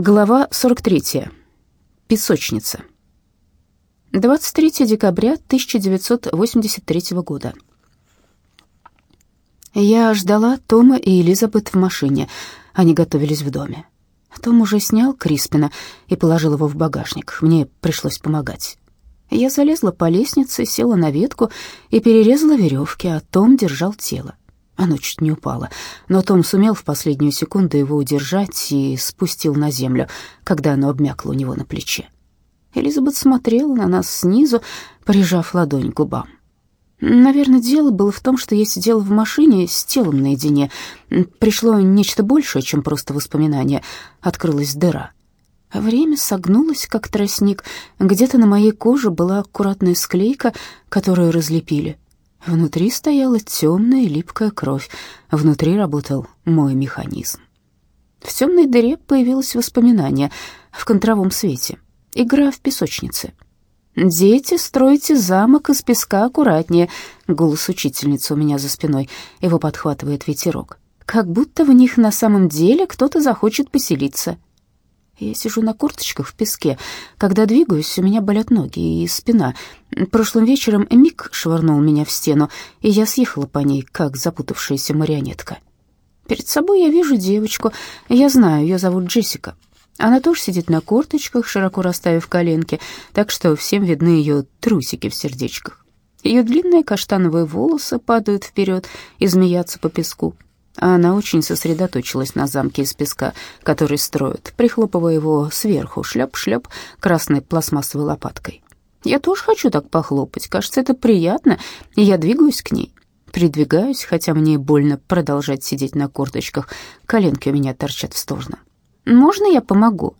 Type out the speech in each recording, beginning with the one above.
Глава 43. Песочница. 23 декабря 1983 года. Я ждала Тома и Элизабет в машине. Они готовились в доме. Том уже снял Криспина и положил его в багажник. Мне пришлось помогать. Я залезла по лестнице, села на ветку и перерезала веревки, а Том держал тело. Оно чуть не упало, но Том сумел в последнюю секунду его удержать и спустил на землю, когда оно обмякло у него на плече. Элизабет смотрела на нас снизу, прижав ладонь к губам. Наверное, дело было в том, что я сидела в машине с телом наедине. Пришло нечто большее, чем просто воспоминание. Открылась дыра. Время согнулось, как тростник. Где-то на моей коже была аккуратная склейка, которую разлепили. Внутри стояла темная липкая кровь. Внутри работал мой механизм. В темной дыре появилось воспоминание в контровом свете. Игра в песочнице. «Дети, стройте замок из песка аккуратнее», — голос учительницы у меня за спиной. Его подхватывает ветерок. «Как будто в них на самом деле кто-то захочет поселиться». Я сижу на корточках в песке. Когда двигаюсь, у меня болят ноги и спина. Прошлым вечером Мик швырнул меня в стену, и я съехала по ней, как запутавшаяся марионетка. Перед собой я вижу девочку. Я знаю, ее зовут Джессика. Она тоже сидит на корточках, широко расставив коленки, так что всем видны ее трусики в сердечках. Ее длинные каштановые волосы падают вперед и змеятся по песку а она очень сосредоточилась на замке из песка, который строят, прихлопывая его сверху, шлеп-шлеп, красной пластмассовой лопаткой. Я тоже хочу так похлопать, кажется, это приятно, и я двигаюсь к ней. Придвигаюсь, хотя мне больно продолжать сидеть на корточках, коленки у меня торчат в сторону. «Можно я помогу?»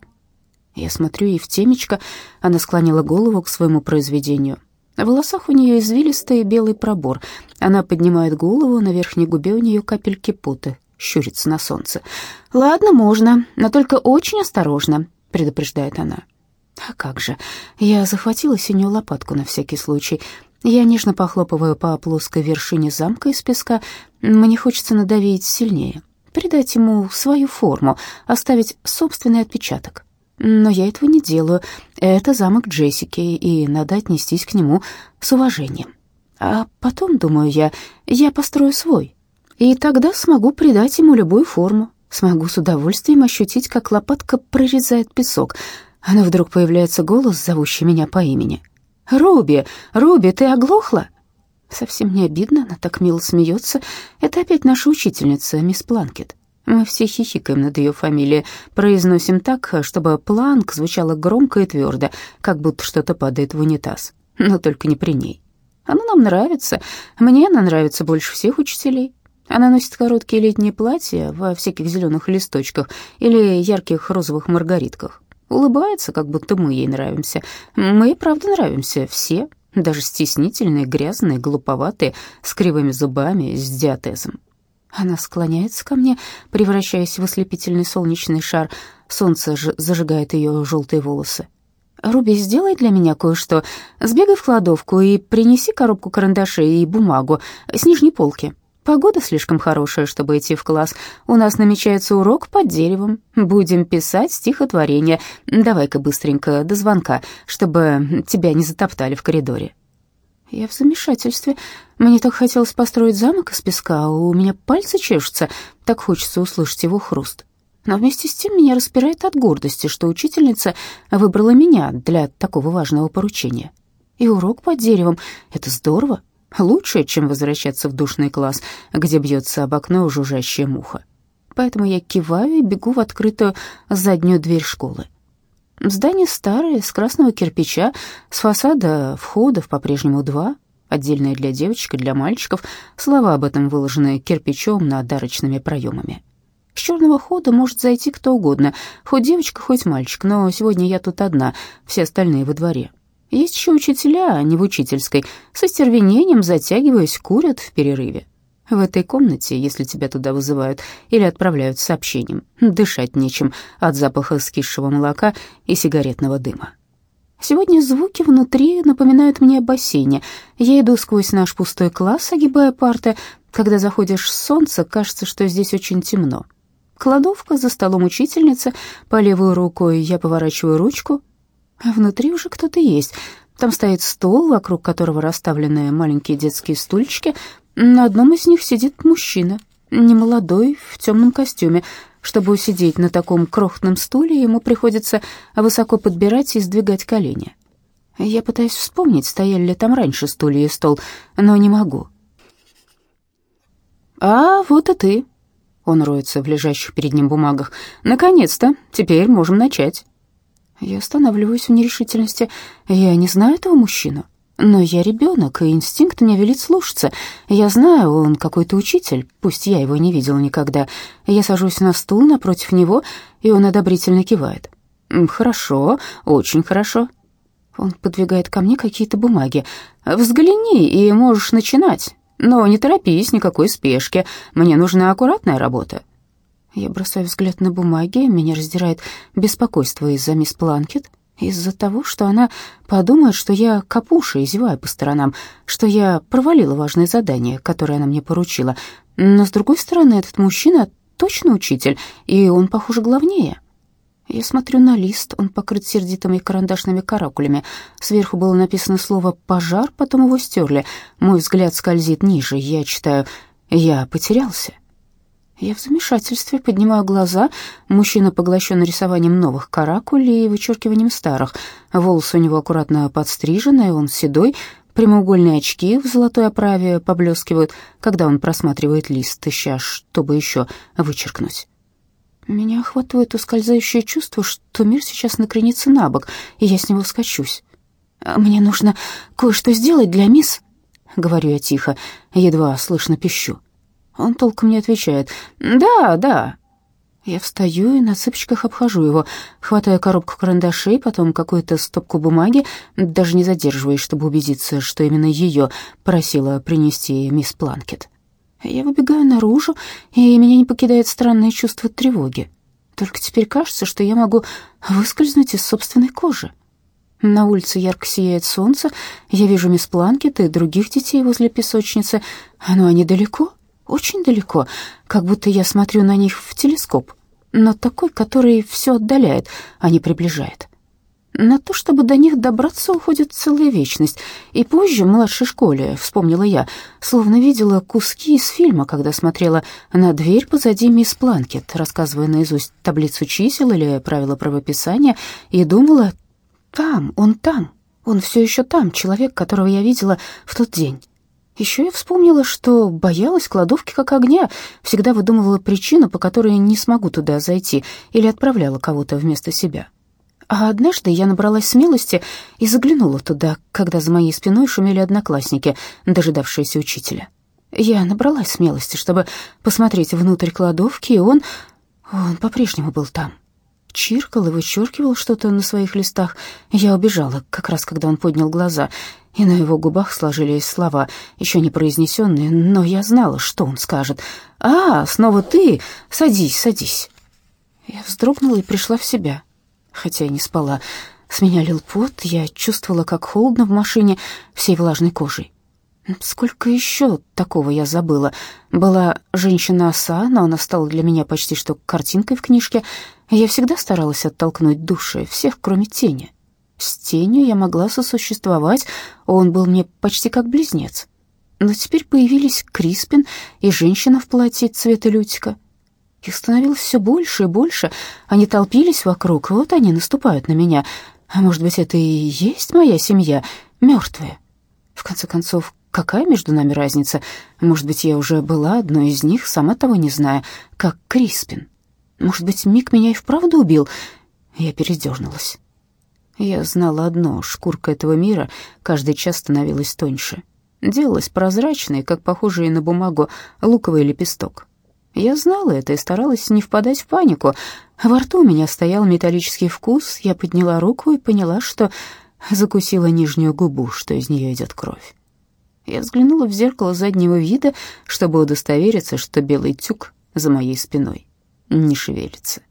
Я смотрю ей в темечко, она склонила голову к своему произведению — в волосах у нее извилистый белый пробор. Она поднимает голову, на верхней губе у нее капельки пота, щурится на солнце. «Ладно, можно, но только очень осторожно», — предупреждает она. «А как же? Я захватила синюю лопатку на всякий случай. Я нежно похлопываю по плоской вершине замка из песка. Мне хочется надавить сильнее, придать ему свою форму, оставить собственный отпечаток. Но я этого не делаю. Это замок Джессики, и надо отнестись к нему с уважением. А потом, думаю я, я построю свой. И тогда смогу придать ему любую форму. Смогу с удовольствием ощутить, как лопатка прорезает песок. Но вдруг появляется голос, зовущий меня по имени. «Руби! Руби, ты оглохла?» Совсем не обидно, она так мило смеется. Это опять наша учительница, мисс Планкет. Мы все хихикаем над ее фамилией, произносим так, чтобы планк звучало громко и твердо, как будто что-то падает в унитаз. Но только не при ней. Она нам нравится. Мне она нравится больше всех учителей. Она носит короткие летние платья во всяких зеленых листочках или ярких розовых маргаритках. Улыбается, как будто мы ей нравимся. Мы и правда нравимся, все, даже стеснительные, грязные, глуповатые, с кривыми зубами, с диатезом. Она склоняется ко мне, превращаясь в ослепительный солнечный шар. Солнце ж зажигает ее желтые волосы. «Руби, сделай для меня кое-что. Сбегай в кладовку и принеси коробку карандашей и бумагу с нижней полки. Погода слишком хорошая, чтобы идти в класс. У нас намечается урок под деревом. Будем писать стихотворение. Давай-ка быстренько до звонка, чтобы тебя не затоптали в коридоре». Я в замешательстве. Мне так хотелось построить замок из песка, а у меня пальцы чешутся, так хочется услышать его хруст. Но вместе с тем меня распирает от гордости, что учительница выбрала меня для такого важного поручения. И урок под деревом — это здорово, лучше, чем возвращаться в душный класс, где бьется об окно жужжащая муха. Поэтому я киваю и бегу в открытую заднюю дверь школы. Здание старое, с красного кирпича, с фасада входов по-прежнему два, отдельное для девочек и для мальчиков, слова об этом выложены кирпичом над арочными проемами. С черного хода может зайти кто угодно, хоть девочка, хоть мальчик, но сегодня я тут одна, все остальные во дворе. Есть еще учителя, а не в учительской, со стервенением затягиваясь, курят в перерыве. В этой комнате, если тебя туда вызывают или отправляют с сообщением, дышать нечем от запаха скисшего молока и сигаретного дыма. Сегодня звуки внутри напоминают мне о бассейне. Я иду сквозь наш пустой класс, огибая парты. Когда заходишь с солнца, кажется, что здесь очень темно. Кладовка, за столом учительница, по левую руку я поворачиваю ручку. Внутри уже кто-то есть. Там стоит стол, вокруг которого расставлены маленькие детские стульчики. На одном из них сидит мужчина, немолодой, в темном костюме. Чтобы усидеть на таком крохотном стуле, ему приходится высоко подбирать и сдвигать колени. Я пытаюсь вспомнить, стояли ли там раньше стулья и стол, но не могу. «А вот и ты», он роется в лежащих перед ним бумагах. «Наконец-то! Теперь можем начать». Я останавливаюсь в нерешительности. Я не знаю этого мужчину. Но я ребенок, и инстинкт меня велит слушаться. Я знаю, он какой-то учитель, пусть я его не видела никогда. Я сажусь на стул напротив него, и он одобрительно кивает. «Хорошо, очень хорошо». Он подвигает ко мне какие-то бумаги. «Взгляни, и можешь начинать. Но не торопись, никакой спешки. Мне нужна аккуратная работа. Я бросаю взгляд на бумаги, меня раздирает беспокойство из-за мисс Планкет, из-за того, что она подумает, что я капуша и зеваю по сторонам, что я провалила важное задание, которое она мне поручила. Но, с другой стороны, этот мужчина точно учитель, и он, похоже, главнее. Я смотрю на лист, он покрыт сердитыми карандашными каракулями. Сверху было написано слово «пожар», потом его стерли. Мой взгляд скользит ниже, я читаю «я потерялся». Я в замешательстве поднимаю глаза. Мужчина поглощен рисованием новых каракулей и вычеркиванием старых. Волосы у него аккуратно подстрижены, он седой, прямоугольные очки в золотой оправе поблескивают, когда он просматривает лист, ища, чтобы еще вычеркнуть. Меня охватывает ускользающее чувство, что мир сейчас накренится на бок, и я с него скачусь. «А «Мне нужно кое-что сделать для мисс», — говорю я тихо, едва слышно пищу. Он толком не отвечает. «Да, да». Я встаю и на цыпочках обхожу его, хватаю коробку карандашей, потом какую-то стопку бумаги, даже не задерживаясь, чтобы убедиться, что именно ее просила принести мисс Планкет. Я выбегаю наружу, и меня не покидает странное чувство тревоги. Только теперь кажется, что я могу выскользнуть из собственной кожи. На улице ярко сияет солнце, я вижу мисс Планкет и других детей возле песочницы, но они далеко, очень далеко, как будто я смотрю на них в телескоп, но такой, который все отдаляет, а не приближает. На то, чтобы до них добраться, уходит целая вечность. И позже, в младшей школе, вспомнила я, словно видела куски из фильма, когда смотрела на дверь позади мисс Планкет, рассказывая наизусть таблицу чисел или правила правописания, и думала, там, он там, он все еще там, человек, которого я видела в тот день. Еще я вспомнила, что боялась кладовки как огня, всегда выдумывала причину, по которой не смогу туда зайти, или отправляла кого-то вместо себя. А однажды я набралась смелости и заглянула туда, когда за моей спиной шумели одноклассники, дожидавшиеся учителя. Я набралась смелости, чтобы посмотреть внутрь кладовки, и он... он по-прежнему был там. Чиркал и вычеркивал что-то на своих листах. Я убежала, как раз когда он поднял глаза, и на его губах сложились слова, еще не произнесенные, но я знала, что он скажет. «А, снова ты? Садись, садись». Я вздрогнула и пришла в себя хотя и не спала. С меня лил пот, я чувствовала, как холодно в машине всей влажной кожей. Сколько еще такого я забыла? Была женщина-оса, но она стала для меня почти что картинкой в книжке. Я всегда старалась оттолкнуть души, всех, кроме тени. С тенью я могла сосуществовать, он был мне почти как близнец. Но теперь появились Криспин и женщина в платье цвета лютика — их становилось все больше и больше. Они толпились вокруг, вот они наступают на меня. А может быть, это и есть моя семья, мертвая? В конце концов, какая между нами разница? Может быть, я уже была одной из них, сама того не зная, как Криспин. Может быть, Мик меня и вправду убил? Я передернулась. Я знала одно — шкурка этого мира каждый час становилась тоньше. Делалась прозрачной, как похожий на бумагу луковый лепесток. Я знала это и старалась не впадать в панику. Во рту у меня стоял металлический вкус, я подняла руку и поняла, что закусила нижнюю губу, что из нее идет кровь. Я взглянула в зеркало заднего вида, чтобы удостовериться, что белый тюк за моей спиной не шевелится.